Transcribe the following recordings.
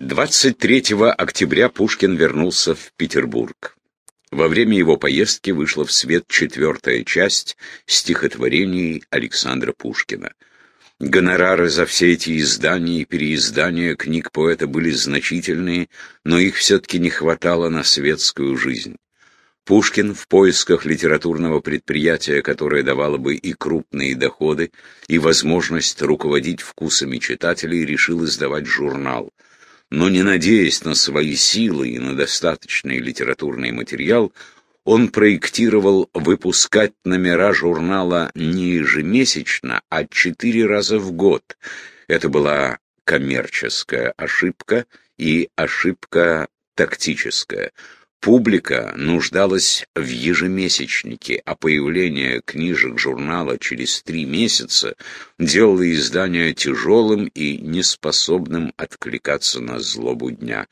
23 октября Пушкин вернулся в Петербург. Во время его поездки вышла в свет четвертая часть стихотворений Александра Пушкина. Гонорары за все эти издания и переиздания книг поэта были значительные, но их все-таки не хватало на светскую жизнь. Пушкин в поисках литературного предприятия, которое давало бы и крупные доходы, и возможность руководить вкусами читателей, решил издавать журнал – но не надеясь на свои силы и на достаточный литературный материал, он проектировал выпускать номера журнала не ежемесячно, а четыре раза в год. Это была коммерческая ошибка и ошибка тактическая. Публика нуждалась в ежемесячнике, а появление книжек журнала через три месяца делало издание тяжелым и неспособным откликаться на злобу дня.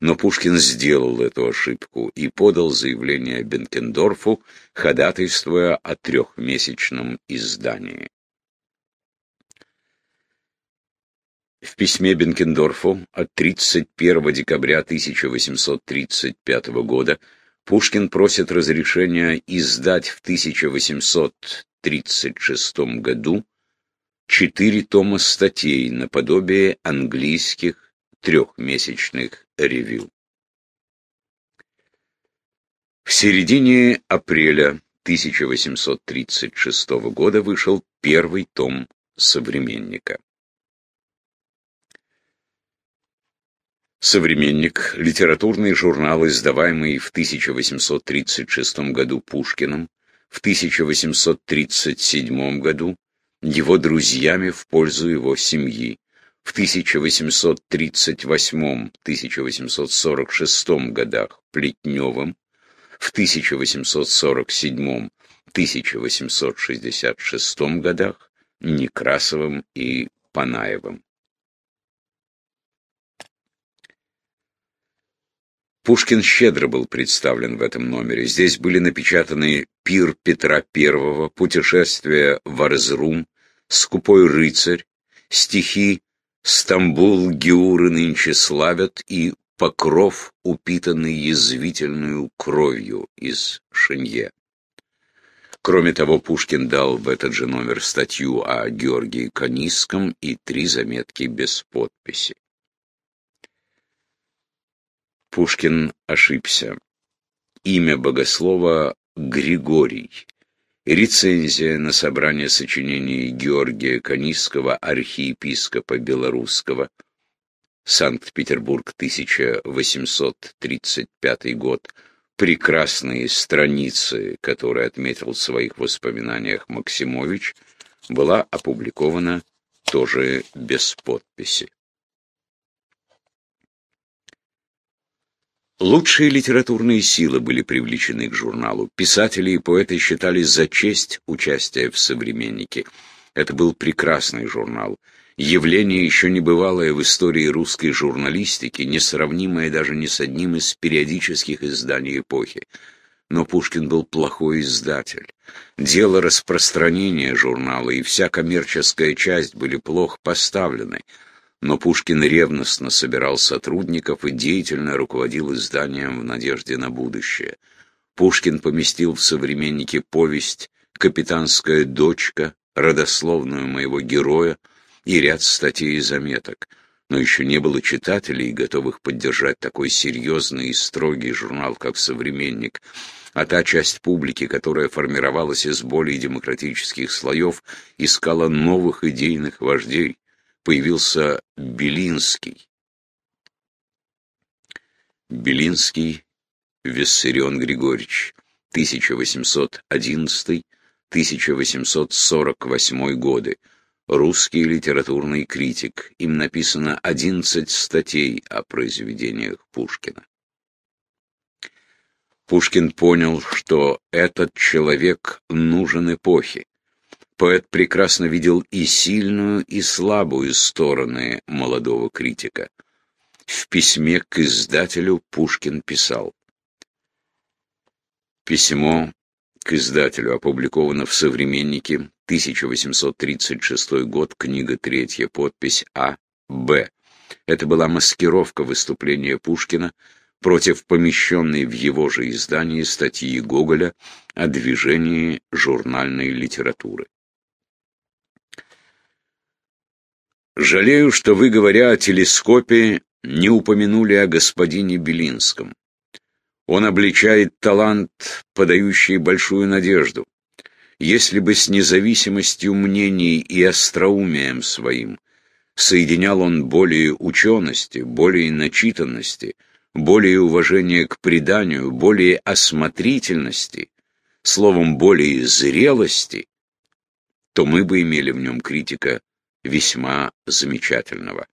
Но Пушкин сделал эту ошибку и подал заявление Бенкендорфу, ходатайствуя о трехмесячном издании. В письме Бенкендорфу от 31 декабря 1835 года Пушкин просит разрешения издать в 1836 году четыре тома статей наподобие английских трехмесячных ревью. В середине апреля 1836 года вышел первый том «Современника». «Современник» — литературный журнал, издаваемый в 1836 году Пушкиным, в 1837 году его друзьями в пользу его семьи, в 1838-1846 годах Плетневым, в 1847-1866 годах Некрасовым и Панаевым. Пушкин щедро был представлен в этом номере. Здесь были напечатаны «Пир Петра I», «Путешествие в Арзрум», «Скупой рыцарь», стихи «Стамбул Геуры нынче славят» и «Покров, упитанный язвительную кровью» из Шенье. Кроме того, Пушкин дал в этот же номер статью о Георгии Каниском и три заметки без подписи. Пушкин ошибся. Имя богослова Григорий. Рецензия на собрание сочинений Георгия Канистского, архиепископа Белорусского. Санкт-Петербург, 1835 год. Прекрасные страницы, которые отметил в своих воспоминаниях Максимович, была опубликована тоже без подписи. Лучшие литературные силы были привлечены к журналу. Писатели и поэты считали за честь участия в «Современнике». Это был прекрасный журнал. Явление еще не бывалое в истории русской журналистики, несравнимое даже ни с одним из периодических изданий эпохи. Но Пушкин был плохой издатель. Дело распространения журнала и вся коммерческая часть были плохо поставлены но Пушкин ревностно собирал сотрудников и деятельно руководил изданием в надежде на будущее. Пушкин поместил в «Современнике» повесть «Капитанская дочка», родословную моего героя и ряд статей и заметок. Но еще не было читателей, готовых поддержать такой серьезный и строгий журнал, как «Современник», а та часть публики, которая формировалась из более демократических слоев, искала новых идейных вождей появился Белинский. Белинский Виссарион Григорьевич, 1811-1848 годы, русский литературный критик. Им написано 11 статей о произведениях Пушкина. Пушкин понял, что этот человек нужен эпохе. Поэт прекрасно видел и сильную, и слабую стороны молодого критика. В письме к издателю Пушкин писал. Письмо к издателю опубликовано в «Современнике», 1836 год, книга третья, подпись А. Б. Это была маскировка выступления Пушкина против помещенной в его же издании статьи Гоголя о движении журнальной литературы. «Жалею, что вы, говоря о телескопе, не упомянули о господине Белинском. Он обличает талант, подающий большую надежду. Если бы с независимостью мнений и остроумием своим соединял он более учености, более начитанности, более уважения к преданию, более осмотрительности, словом, более зрелости, то мы бы имели в нем критика весьма замечательного.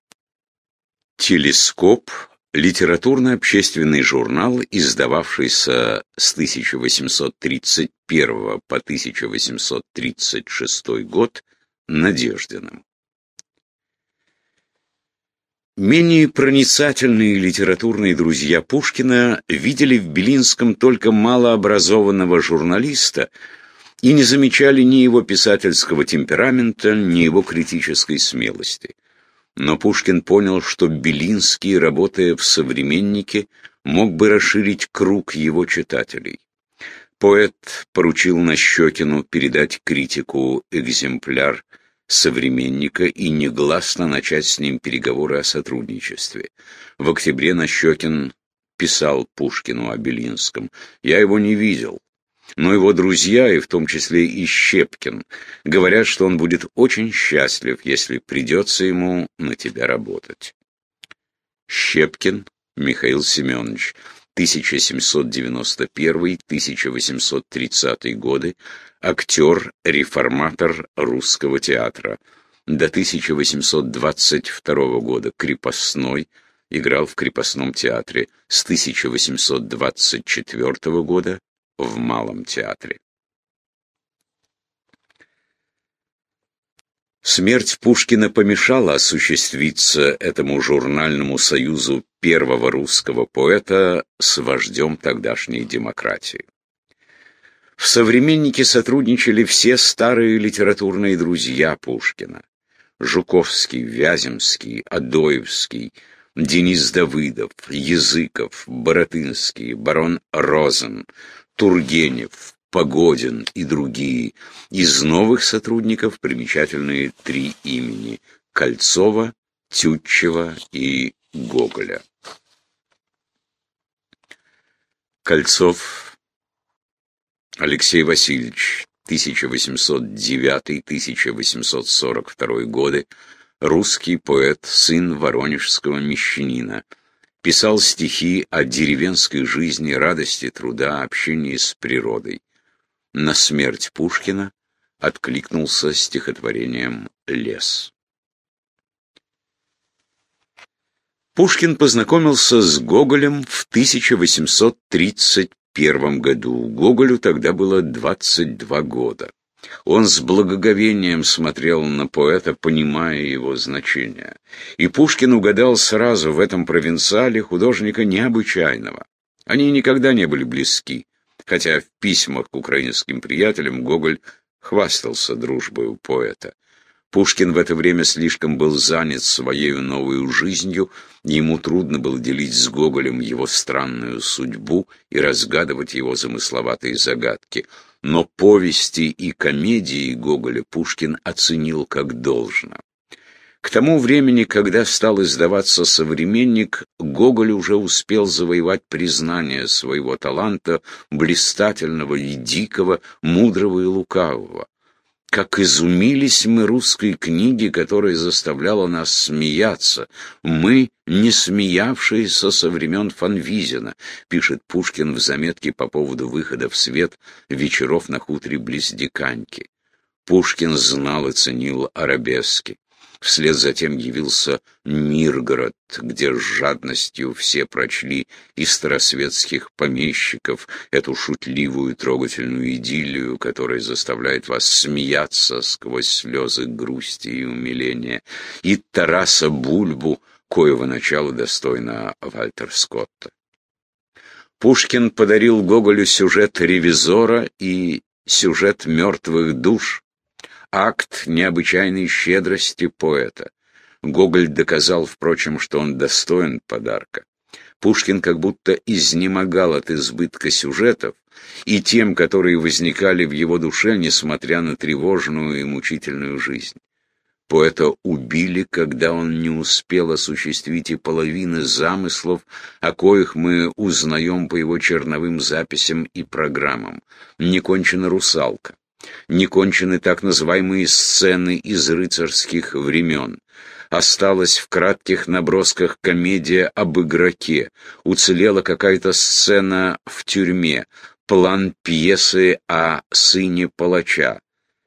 Телескоп – литературно-общественный журнал, издававшийся с 1831 по 1836 год Надеждиным. Менее проницательные литературные друзья Пушкина видели в Белинском только малообразованного журналиста и не замечали ни его писательского темперамента, ни его критической смелости. Но Пушкин понял, что Белинский, работая в «Современнике», мог бы расширить круг его читателей. Поэт поручил Нащекину передать критику экземпляр «Современника» и негласно начать с ним переговоры о сотрудничестве. В октябре Нащекин писал Пушкину о Белинском. «Я его не видел, но его друзья, и в том числе и Щепкин, говорят, что он будет очень счастлив, если придется ему на тебя работать. Щепкин Михаил Семенович, 1791-1830 годы, актер, реформатор русского театра. До 1822 года крепостной, играл в крепостном театре. С 1824 года в Малом театре. Смерть Пушкина помешала осуществиться этому журнальному союзу первого русского поэта с вождем тогдашней демократии. В «Современнике» сотрудничали все старые литературные друзья Пушкина. Жуковский, Вяземский, Адоевский, Денис Давыдов, Языков, Боротынский, барон Розен, Тургенев, Погодин и другие. Из новых сотрудников примечательные три имени – Кольцова, Тютчева и Гоголя. Кольцов Алексей Васильевич, 1809-1842 годы, русский поэт, сын воронежского мещанина – писал стихи о деревенской жизни, радости труда, общении с природой. На смерть Пушкина откликнулся стихотворением «Лес». Пушкин познакомился с Гоголем в 1831 году. Гоголю тогда было 22 года. Он с благоговением смотрел на поэта, понимая его значение. И Пушкин угадал сразу в этом провинциале художника необычайного. Они никогда не были близки, хотя в письмах к украинским приятелям Гоголь хвастался дружбой у поэта. Пушкин в это время слишком был занят своей новой жизнью, ему трудно было делить с Гоголем его странную судьбу и разгадывать его замысловатые загадки но повести и комедии Гоголя Пушкин оценил как должно. К тому времени, когда стал издаваться «Современник», Гоголь уже успел завоевать признание своего таланта, блистательного и дикого, мудрого и лукавого. Как изумились мы русской книге, которая заставляла нас смеяться. Мы, не смеявшиеся со времен Фанвизина, пишет Пушкин в заметке по поводу выхода в свет вечеров на хуторе близ Диканьки. Пушкин знал и ценил арабески. Вслед за тем явился Миргород, где с жадностью все прочли из старосветских помещиков эту шутливую трогательную идиллию, которая заставляет вас смеяться сквозь слезы грусти и умиления, и Тараса Бульбу, коего начала достойно Вальтер Скотта. Пушкин подарил Гоголю сюжет «Ревизора» и сюжет «Мертвых душ», акт необычайной щедрости поэта. Гоголь доказал, впрочем, что он достоин подарка. Пушкин как будто изнемогал от избытка сюжетов, и тем, которые возникали в его душе, несмотря на тревожную и мучительную жизнь. Поэта убили, когда он не успел осуществить и половины замыслов, о коих мы узнаем по его черновым записям и программам. Не кончена «Русалка», не кончены так называемые сцены из рыцарских времен. Осталась в кратких набросках комедия об игроке, уцелела какая-то сцена в тюрьме, план пьесы о сыне палача,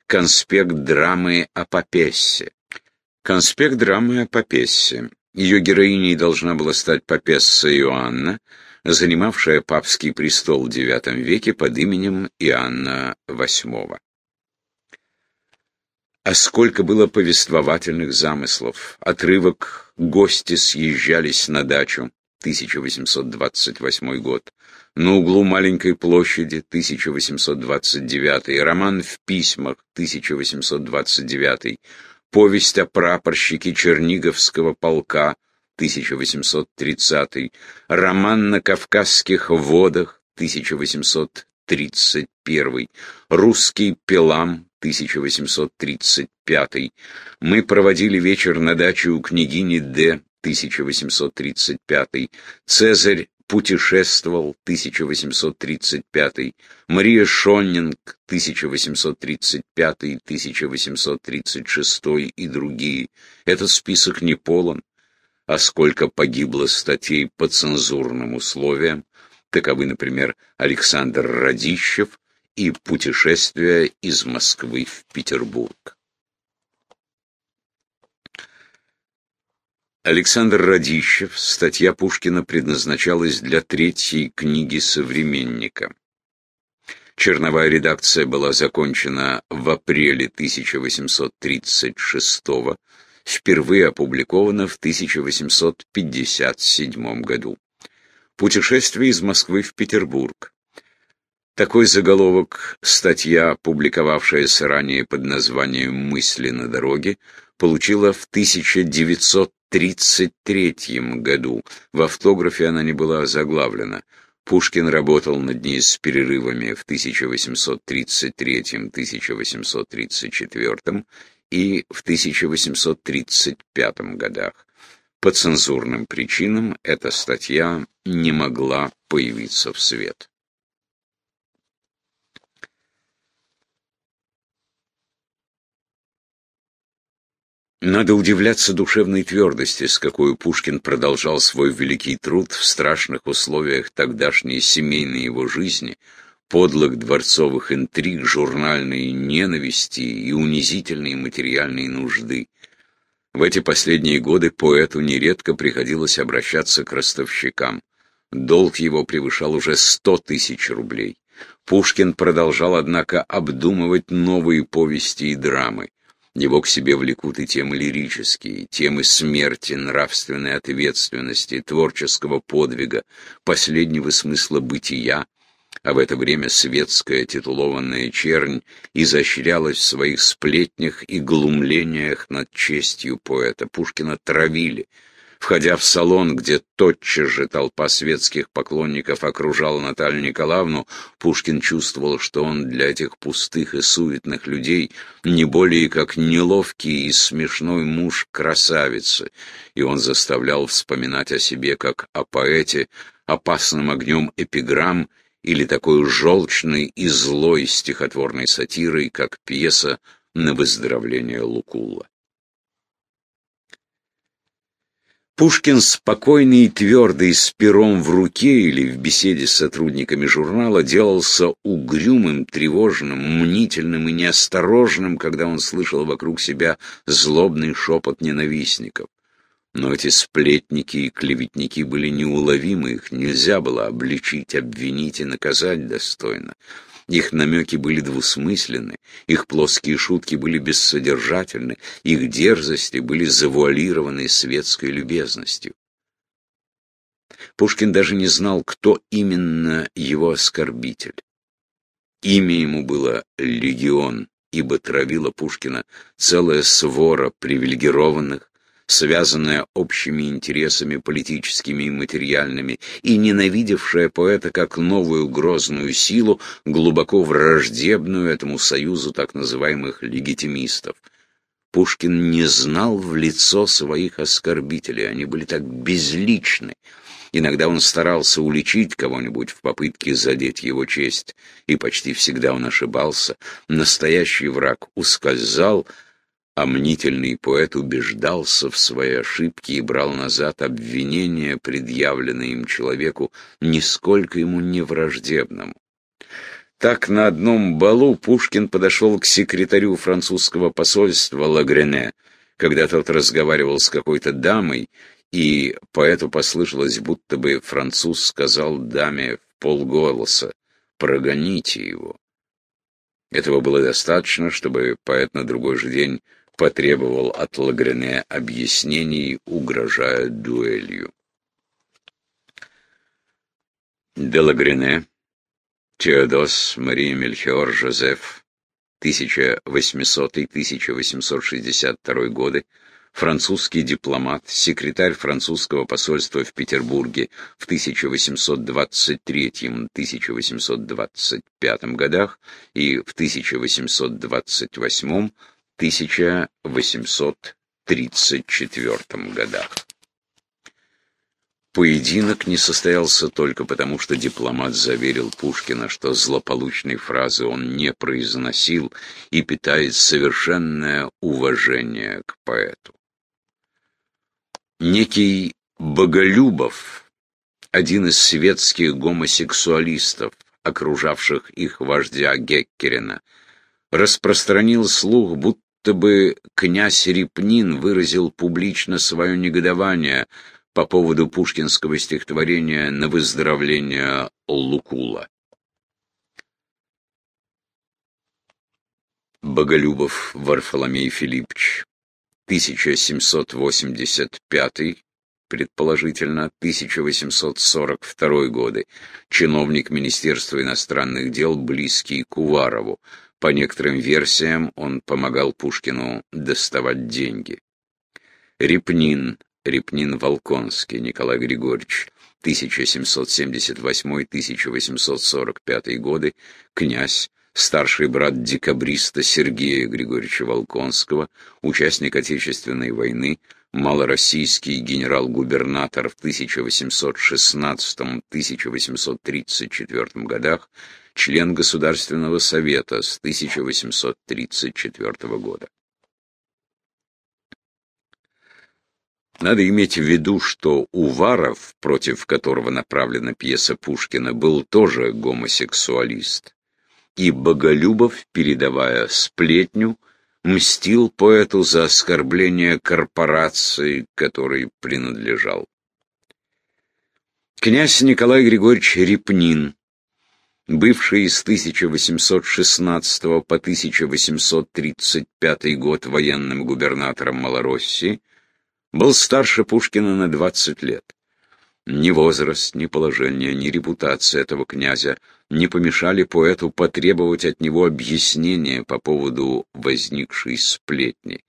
конспект драмы о Папессе. Конспект драмы о Папессе. Ее героиней должна была стать Папесса Иоанна, занимавшая папский престол в IX веке под именем Иоанна VIII. А сколько было повествовательных замыслов. Отрывок «Гости съезжались на дачу» 1828 год. На углу маленькой площади 1829, роман в письмах 1829, повесть о прапорщике Черниговского полка 1830, роман на Кавказских водах 1831, русский пелам 1835, мы проводили вечер на даче у княгини Д. 1835, Цезарь путешествовал 1835, Мария Шоннинг 1835, 1836 и другие. Этот список не полон, а сколько погибло статей по цензурным условиям, таковы, например, Александр Радищев и путешествие из Москвы в Петербург. Александр Радищев, статья Пушкина предназначалась для третьей книги «Современника». Черновая редакция была закончена в апреле 1836 впервые опубликована в 1857 году. Путешествие из Москвы в Петербург. Такой заголовок статья, публиковавшаяся ранее под названием «Мысли на дороге», получила в 1933 году. В автографе она не была заглавлена. Пушкин работал над ней с перерывами в 1833-1834 и в 1835 годах. По цензурным причинам эта статья не могла появиться в свет. Надо удивляться душевной твердости, с какой Пушкин продолжал свой великий труд в страшных условиях тогдашней семейной его жизни, подлых дворцовых интриг, журнальной ненависти и унизительной материальной нужды. В эти последние годы поэту нередко приходилось обращаться к ростовщикам. Долг его превышал уже сто тысяч рублей. Пушкин продолжал, однако, обдумывать новые повести и драмы. Его к себе влекут и темы лирические, темы смерти, нравственной ответственности, творческого подвига, последнего смысла бытия, а в это время светская титулованная чернь изощрялась в своих сплетнях и глумлениях над честью поэта. Пушкина травили, Входя в салон, где тотчас же толпа светских поклонников окружала Наталью Николаевну, Пушкин чувствовал, что он для этих пустых и суетных людей не более как неловкий и смешной муж красавицы, и он заставлял вспоминать о себе как о поэте, опасным огнем эпиграмм или такой желчной и злой стихотворной сатирой, как пьеса на выздоровление Лукулла. Пушкин спокойный и твердый, с пером в руке или в беседе с сотрудниками журнала, делался угрюмым, тревожным, мнительным и неосторожным, когда он слышал вокруг себя злобный шепот ненавистников. Но эти сплетники и клеветники были неуловимы, их нельзя было обличить, обвинить и наказать достойно. Их намеки были двусмысленны, их плоские шутки были бессодержательны, их дерзости были завуалированы светской любезностью. Пушкин даже не знал, кто именно его оскорбитель. Имя ему было «Легион», ибо травила Пушкина целая свора привилегированных, связанная общими интересами политическими и материальными, и ненавидевшая поэта как новую грозную силу, глубоко враждебную этому союзу так называемых легитимистов. Пушкин не знал в лицо своих оскорбителей, они были так безличны. Иногда он старался уличить кого-нибудь в попытке задеть его честь, и почти всегда он ошибался. Настоящий враг ускользал, а поэт убеждался в своей ошибке и брал назад обвинения, предъявленные им человеку, нисколько ему не враждебному. Так на одном балу Пушкин подошел к секретарю французского посольства Лагрене, когда тот разговаривал с какой-то дамой, и поэту послышалось, будто бы француз сказал даме в полголоса «прогоните его». Этого было достаточно, чтобы поэт на другой же день потребовал от Лагрене объяснений, угрожая дуэлью. Де Лагрене, Теодос, Мария Мельхиор, Жозеф, 1800-1862 годы, французский дипломат, секретарь французского посольства в Петербурге в 1823-1825 годах и в 1828-1834 годах. Поединок не состоялся только потому, что дипломат заверил Пушкина, что злополучной фразы он не произносил и питает совершенное уважение к поэту. Некий Боголюбов, один из светских гомосексуалистов, окружавших их вождя Геккерина, распространил слух, будто бы князь Репнин выразил публично свое негодование по поводу пушкинского стихотворения «На выздоровление Лукула». Боголюбов Варфоломей Филиппович 1785, предположительно 1842 годы, чиновник Министерства иностранных дел, близкий к Уварову. По некоторым версиям он помогал Пушкину доставать деньги. Репнин, Репнин Волконский, Николай Григорьевич, 1778-1845 годы, князь, старший брат декабриста Сергея Григорьевича Волконского, участник Отечественной войны, малороссийский генерал-губернатор в 1816-1834 годах, член Государственного совета с 1834 года. Надо иметь в виду, что Уваров, против которого направлена пьеса Пушкина, был тоже гомосексуалист и Боголюбов, передавая сплетню, мстил поэту за оскорбление корпорации, которой принадлежал. Князь Николай Григорьевич Репнин, бывший с 1816 по 1835 год военным губернатором Малороссии, был старше Пушкина на 20 лет. Ни возраст, ни положение, ни репутация этого князя не помешали поэту потребовать от него объяснения по поводу возникшей сплетни.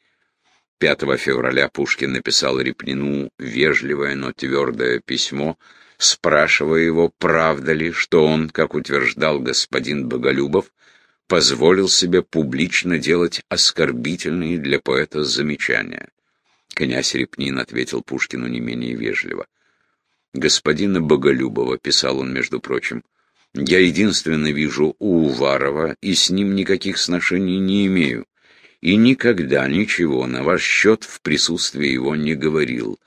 5 февраля Пушкин написал Репнину вежливое, но твердое письмо, спрашивая его, правда ли, что он, как утверждал господин Боголюбов, позволил себе публично делать оскорбительные для поэта замечания. Князь Репнин ответил Пушкину не менее вежливо господина Боголюбова, писал он, между прочим, я единственно вижу у Уварова и с ним никаких сношений не имею, и никогда ничего на ваш счет в присутствии его не говорил,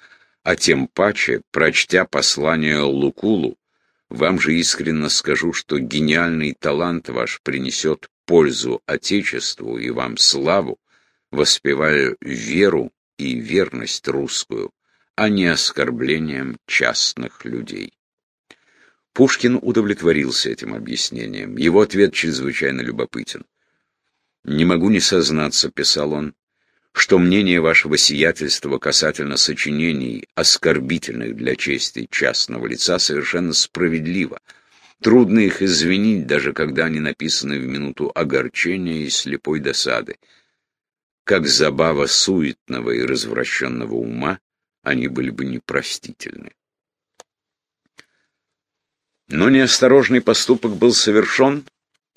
а тем паче, прочтя послание Лукулу, вам же искренне скажу, что гениальный талант ваш принесет пользу Отечеству и вам славу, воспевая веру и верность русскую а не оскорблением частных людей. Пушкин удовлетворился этим объяснением. Его ответ чрезвычайно любопытен. «Не могу не сознаться», — писал он, — «что мнение вашего сиятельства касательно сочинений, оскорбительных для чести частного лица, совершенно справедливо. Трудно их извинить, даже когда они написаны в минуту огорчения и слепой досады. как забава суетного и развращенного ума, они были бы непростительны. Но неосторожный поступок был совершен,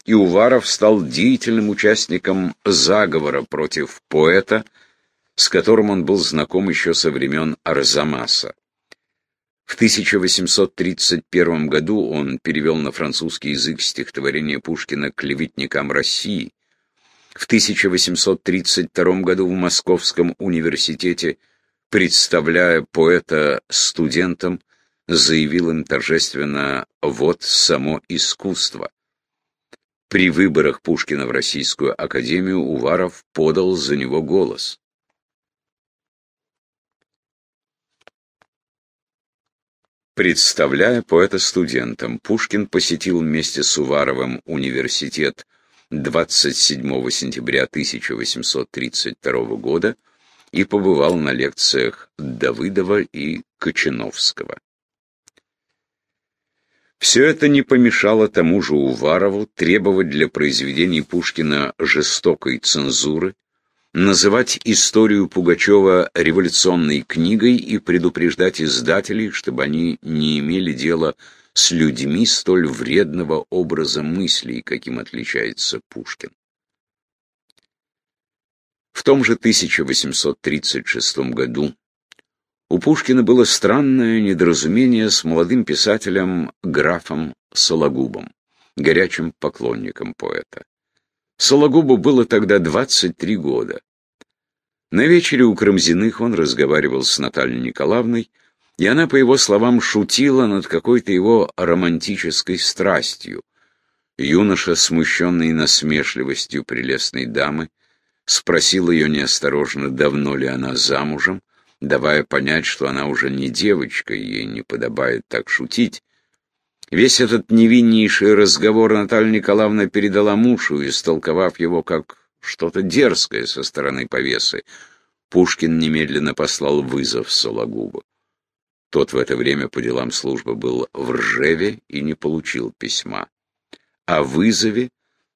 и Уваров стал деятельным участником заговора против поэта, с которым он был знаком еще со времен Арзамаса. В 1831 году он перевел на французский язык стихотворение Пушкина «Клеветникам России». В 1832 году в Московском университете, представляя поэта студентам, заявил им торжественно «Вот само искусство». При выборах Пушкина в Российскую академию Уваров подал за него голос. Представляя поэта студентам, Пушкин посетил вместе с Уваровым университет 27 сентября 1832 года и побывал на лекциях Давыдова и Кочиновского. Все это не помешало тому же Уварову требовать для произведений Пушкина жестокой цензуры, называть историю Пугачева революционной книгой и предупреждать издателей, чтобы они не имели дела с людьми столь вредного образа мыслей, каким отличается Пушкин. В том же 1836 году у Пушкина было странное недоразумение с молодым писателем графом Сологубом, горячим поклонником поэта. Сологубу было тогда 23 года. На вечере у Крамзиных он разговаривал с Натальей Николаевной, и она, по его словам, шутила над какой-то его романтической страстью. Юноша, смущенный насмешливостью прелестной дамы, спросил ее неосторожно, давно ли она замужем, давая понять, что она уже не девочка, и ей не подобает так шутить. Весь этот невиннейший разговор Наталья Николаевна передала мужу, истолковав его как что-то дерзкое со стороны повесы. Пушкин немедленно послал вызов Сологубу. Тот в это время по делам службы был в Ржеве и не получил письма. О вызове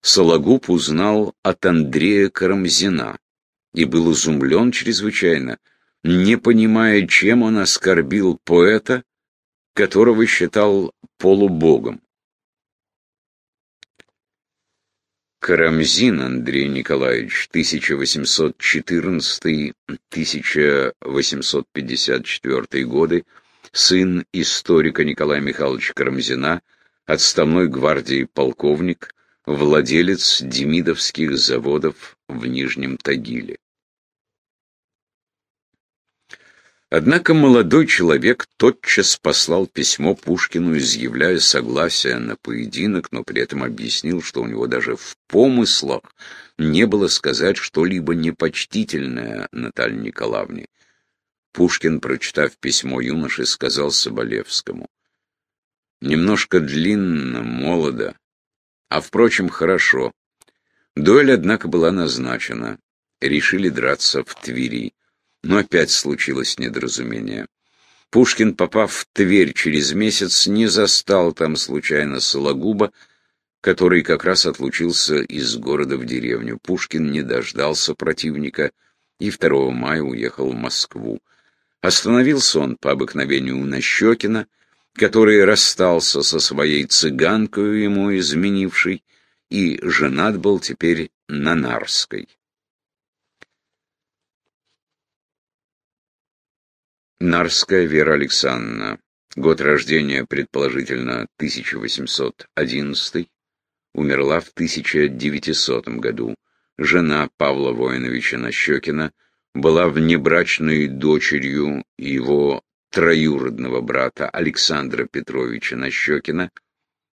Сологуб узнал от Андрея Карамзина и был изумлен чрезвычайно, не понимая, чем он оскорбил поэта, которого считал полубогом. Карамзин Андрей Николаевич, 1814-1854 годы, сын историка Николая Михайловича Карамзина, отставной гвардии полковник, владелец демидовских заводов в Нижнем Тагиле. Однако молодой человек тотчас послал письмо Пушкину, изъявляя согласие на поединок, но при этом объяснил, что у него даже в помыслах не было сказать что-либо непочтительное Наталье Николаевне. Пушкин, прочитав письмо юноши, сказал Соболевскому. «Немножко длинно, молодо, а, впрочем, хорошо. Дуэль, однако, была назначена. Решили драться в Твери. Но опять случилось недоразумение. Пушкин, попав в Тверь через месяц, не застал там случайно Сологуба, который как раз отлучился из города в деревню. Пушкин не дождался противника и 2 мая уехал в Москву. Остановился он по обыкновению у Нащекина, который расстался со своей цыганкой ему изменившей, и женат был теперь на Нарской. Нарская Вера Александровна. Год рождения, предположительно, 1811. Умерла в 1900 году. Жена Павла Воиновича Нащекина была внебрачной дочерью его троюродного брата Александра Петровича Нащекина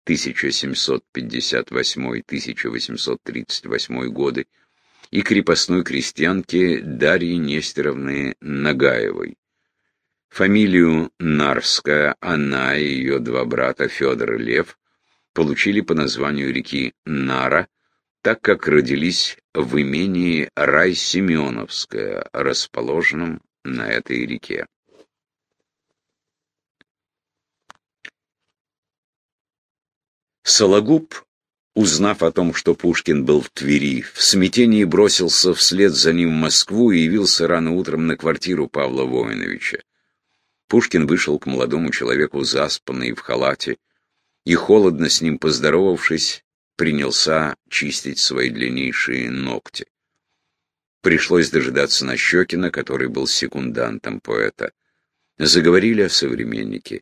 1758-1838 годы и крепостной крестьянки Дарьи Нестеровны Нагаевой. Фамилию Нарская она и ее два брата Федор и Лев получили по названию реки Нара, так как родились в имении Рай-Семеновское, расположенном на этой реке. Сологуб узнав о том, что Пушкин был в Твери, в смятении бросился вслед за ним в Москву и явился рано утром на квартиру Павла Воиновича. Пушкин вышел к молодому человеку заспанный в халате, и, холодно с ним поздоровавшись, принялся чистить свои длиннейшие ногти. Пришлось дожидаться Нащекина, который был секундантом поэта. Заговорили о современнике.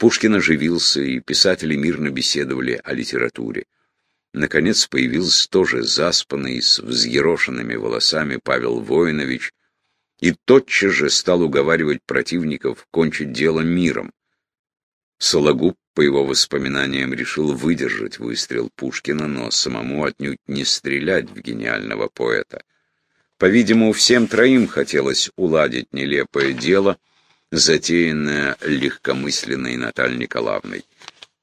Пушкин оживился, и писатели мирно беседовали о литературе. Наконец появился тоже заспанный, с взъерошенными волосами Павел Воинович, и тотчас же стал уговаривать противников кончить дело миром. Сологуб, по его воспоминаниям, решил выдержать выстрел Пушкина, но самому отнюдь не стрелять в гениального поэта. По-видимому, всем троим хотелось уладить нелепое дело, затеянное легкомысленной Натальей Николаевной.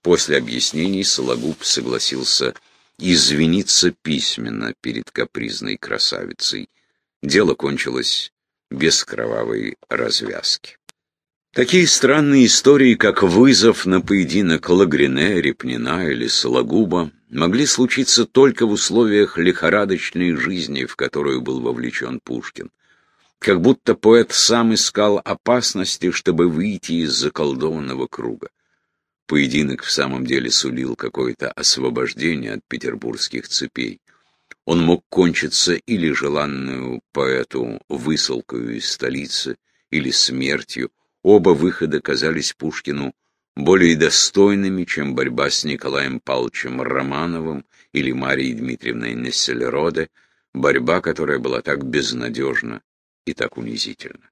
После объяснений Сологуб согласился извиниться письменно перед капризной красавицей. Дело кончилось без кровавой развязки. Такие странные истории, как вызов на поединок Лагрине, Репнина или Сологуба, могли случиться только в условиях лихорадочной жизни, в которую был вовлечен Пушкин. Как будто поэт сам искал опасности, чтобы выйти из заколдованного круга. Поединок в самом деле сулил какое-то освобождение от петербургских цепей. Он мог кончиться или желанную поэту высылкою из столицы, или смертью. Оба выхода казались Пушкину более достойными, чем борьба с Николаем Павловичем Романовым или Марией Дмитриевной Нессельроде, борьба, которая была так безнадежна и так унизительна.